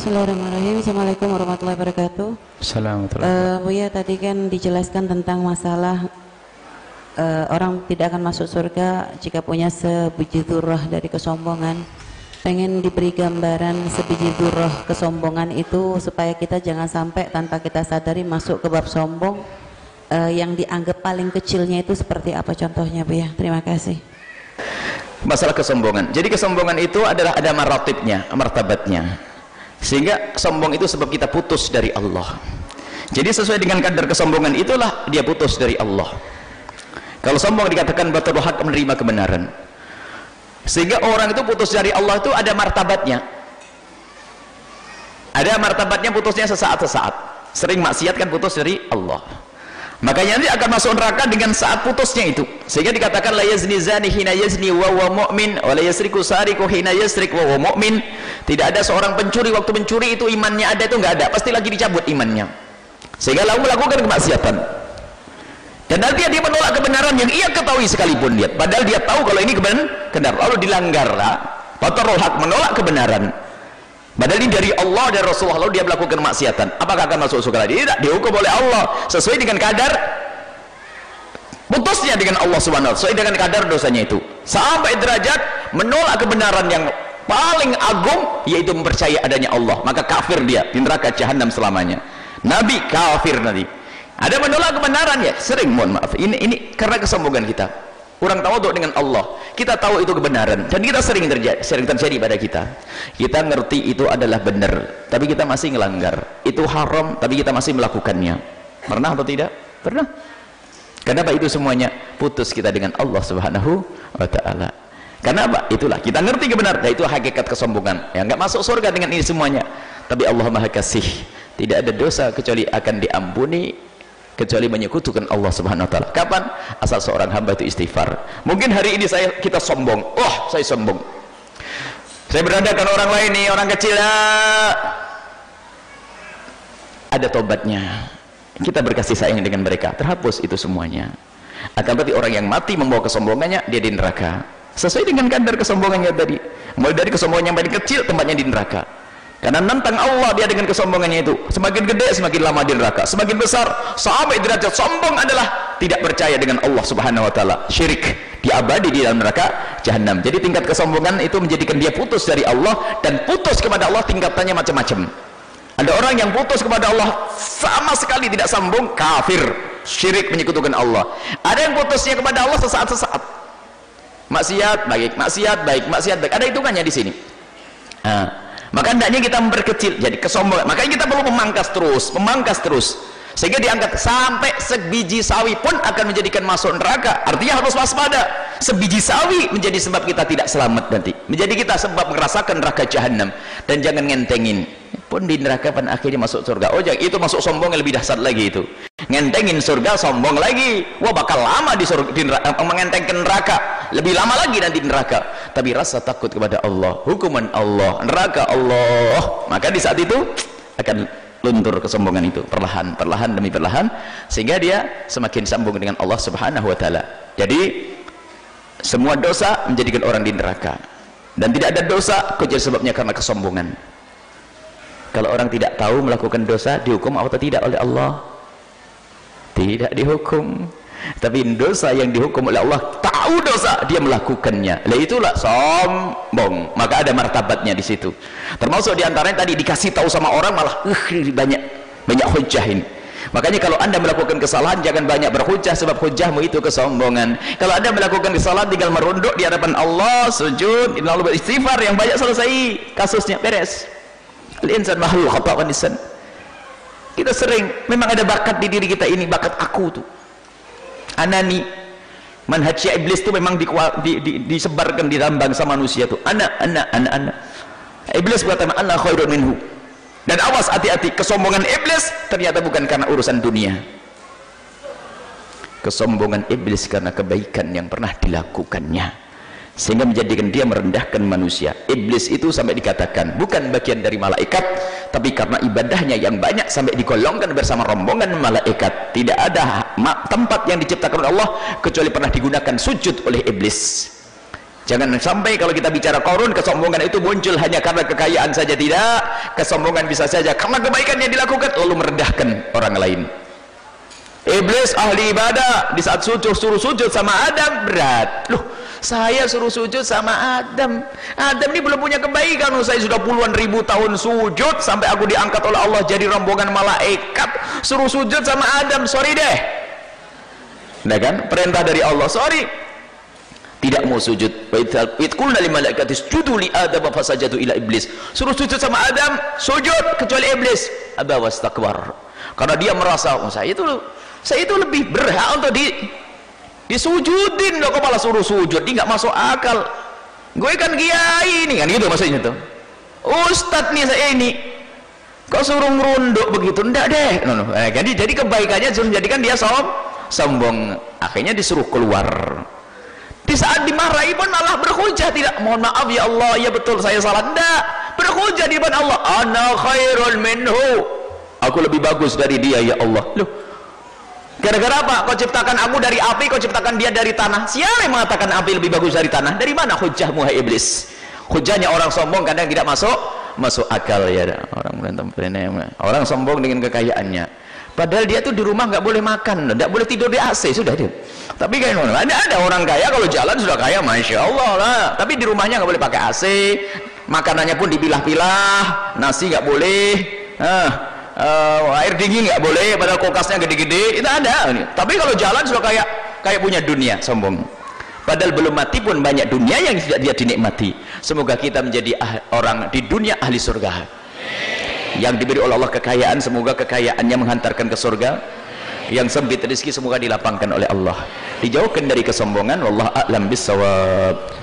Bismillahirrahmanirrahim. Assalamualaikum warahmatullahi wabarakatuh. Assalamualaikum. Uh, Buya tadi kan dijelaskan tentang masalah uh, orang tidak akan masuk surga jika punya sebiji durah dari kesombongan. Pengen diberi gambaran sebiji durah kesombongan itu supaya kita jangan sampai tanpa kita sadari masuk ke bab sombong uh, yang dianggap paling kecilnya itu seperti apa contohnya Bu ya? Terima kasih. Masalah kesombongan. Jadi kesombongan itu adalah ada maratibnya, martabatnya. Sehingga sombong itu sebab kita putus dari Allah. Jadi sesuai dengan kadar kesombongan itulah dia putus dari Allah. Kalau sombong dikatakan batal hak menerima kebenaran. Sehingga orang itu putus dari Allah itu ada martabatnya. Ada martabatnya putusnya sesaat-sesaat. Sering maksiat kan putus dari Allah makanya nanti akan masuk neraka dengan saat putusnya itu. Sehingga dikatakan la yazni zani hina yazni wa wa mu'min wa la yasriku sariku hina yasrik wa wa mu'min. Tidak ada seorang pencuri waktu mencuri itu imannya ada itu enggak ada. Pasti lagi dicabut imannya. Sehingga lalu melakukan kemaksiatan. Dan nanti dia menolak kebenaran yang ia ketahui sekalipun dia padahal dia tahu kalau ini kebenaran lalu dilanggar. Fatarul hak menolak kebenaran Padahal ini dari Allah dan Rasulullah lalu dia melakukan maksiatan. Apakah akan masuk surga? Tidak, dihukum oleh Allah sesuai dengan kadar putusnya dengan Allah Subhanahu sesuai dengan kadar dosanya itu. Sampai derajat menolak kebenaran yang paling agung yaitu mempercayai adanya Allah. Maka kafir dia di neraka jahanam selamanya. Nabi kafir nanti. Ada menolak kebenaran ya, sering mohon maaf. Ini ini karena kesombongan kita orang tawaduk dengan Allah. Kita tahu itu kebenaran. Dan kita sering terjadi sering terjadi pada kita. Kita ngerti itu adalah benar tapi kita masih ngelanggar. Itu haram tapi kita masih melakukannya. Pernah atau tidak? pernah. Kenapa itu semuanya putus kita dengan Allah subhanahu wa ta'ala? Karena apa? itulah. Kita ngerti kebenaran nah, itu hakikat kesombongan. Yang nggak masuk surga dengan ini semuanya. Tapi Allah maha kasih. Tidak ada dosa kecuali akan diampuni kecuali menyekutukan Allah Subhanahu wa taala. Kapan? Asal seorang hamba itu istighfar. Mungkin hari ini saya kita sombong. Oh, saya sombong. Saya beradakan orang lain nih, orang kecil ya. Ada tobatnya. Kita berkasih sayang dengan mereka. Terhapus itu semuanya. Akan berarti orang yang mati membawa kesombongannya, dia di neraka. Sesuai dengan kadar kesombongannya tadi. Mulai dari kesombongan yang paling kecil, tempatnya di neraka karena nentang Allah dia dengan kesombongannya itu. Semakin gede semakin lama di neraka. Semakin besar sampai derajat sombong adalah tidak percaya dengan Allah subhanahu wa ta'ala. Syirik. Dia abadi di dalam neraka jahanam jadi tingkat kesombongan itu menjadikan dia putus dari Allah dan putus kepada Allah tingkatannya macam-macam. Ada orang yang putus kepada Allah sama sekali tidak sambung kafir. Syirik menyekutukan Allah. Ada yang putusnya kepada Allah sesaat-sesaat. Maksiat baik. Maksiat baik. Maksiat baik. Ada hitungannya di sini. Nah, maka hendaknya kita memperkecil jadi kesombongan. Makanya kita perlu memangkas terus memangkas terus. Sehingga diangkat sampai sebiji sawi pun akan menjadikan masuk neraka. Artinya harus waspada. Sebiji sawi menjadi sebab kita tidak selamat nanti. Menjadi kita sebab merasakan neraka jahanam dan jangan ngentengin pun di neraka pada akhirnya masuk surga. Oh jangan itu masuk sombong yang lebih dahsyat lagi itu. Ngentengin surga sombong lagi. Wah bakal lama di surga di neraka, mengentengkan neraka. Lebih lama lagi nanti di neraka. Tapi rasa takut kepada Allah hukuman Allah neraka Allah. Maka di saat itu akan luntur kesombongan itu perlahan perlahan demi perlahan sehingga dia semakin sambung dengan Allah subhanahu wa ta'ala. Jadi semua dosa menjadikan orang di neraka. Dan tidak ada dosa kecuali sebabnya karena kesombongan kalau orang tidak tahu melakukan dosa dihukum atau tidak oleh Allah? Tidak dihukum. Tapi dosa yang dihukum oleh Allah tahu dosa dia melakukannya. Lah itulah sombong. Maka ada martabatnya di situ. Termasuk di antaranya tadi dikasih tahu sama orang malah uh, banyak banyak hujah ini. Makanya kalau anda melakukan kesalahan jangan banyak berhujah sebab hujahmu itu kesombongan. Kalau anda melakukan kesalahan tinggal merunduk di hadapan Allah sujud lalu beristighfar yang banyak selesai kasusnya beres al-insan makhluk khata'an insan. Kita sering memang ada bakat di diri kita ini bakat aku tuh anani manhajnya iblis itu memang di, di, di, disebarkan di dalam bangsa manusia tuh anak anak anak anak iblis berkata anak khairun minhu. Dan awas hati-hati kesombongan iblis ternyata bukan karena urusan dunia. Kesombongan iblis karena kebaikan yang pernah dilakukannya sehingga menjadikan dia merendahkan manusia iblis itu sampai dikatakan bukan bagian dari malaikat tapi karena ibadahnya yang banyak sampai digolongkan bersama rombongan malaikat tidak ada tempat yang diciptakan oleh Allah kecuali pernah digunakan sujud oleh iblis Jangan sampai kalau kita bicara korun, kesombongan itu muncul hanya karena kekayaan saja tidak. Kesombongan bisa saja karena kebaikan yang dilakukan lalu merendahkan orang lain. Iblis ahli ibadah di saat sujud suruh sujud sama Adam berat. Loh, saya suruh sujud sama Adam. Adam ini belum punya kebaikan. Saya sudah puluhan ribu tahun sujud sampai aku diangkat oleh Allah jadi rombongan malaikat. Suruh sujud sama Adam. Sorry deh. Nah kan? Perintah dari Allah. Sorry tidak mau sujud wa qulna lil malaikati isjudu li adam fasajadu ila iblis suruh sujud sama Adam sujud kecuali iblis aba wastakbar karena dia merasa oh, saya itu saya itu lebih berhak untuk di disujudin loh kepala suruh sujud dia nggak masuk akal. Gue kan kiai ini kan gitu maksudnya tuh. Ustad nih saya ini kok suruh ngerunduk begitu? Enggak deh. No, no. Eh, jadi jadi kebaikannya suruh jadikan dia som sombong. Akhirnya disuruh keluar. Di saat dimarahi pun malah berhujah tidak mohon maaf ya Allah ya betul saya salah. Tidak berhujah di depan Allah ana khairul minhu. Aku lebih bagus dari dia ya Allah. Loh gara-gara apa? Kau ciptakan aku dari api kau ciptakan dia dari tanah. Siapa yang mengatakan api lebih bagus dari tanah? Dari mana hujahmu hai iblis? Hujahnya orang sombong kadang tidak masuk masuk akal ya. Orang orang sombong dengan kekayaannya. Padahal dia tuh di rumah nggak boleh makan nggak boleh tidur di AC sudah dia. Tapi mana ada ada orang kaya kalau jalan sudah kaya masya Allah lah. Tapi di rumahnya nggak boleh pakai AC makanannya pun dipilah-pilah nasi nggak boleh uh, uh, air dingin nggak boleh padahal kulkasnya gede-gede. Itu ada tapi kalau jalan sudah kayak kayak punya dunia sombong. Padahal belum mati pun banyak dunia yang tidak dia dinikmati. Semoga kita menjadi ah, orang di dunia ahli surga. Yang diberi oleh Allah kekayaan semoga kekayaannya menghantarkan ke surga. Yang sempit rezeki semoga dilapangkan oleh Allah. Dijauhkan dari kesombongan wallahu a'lam bissawab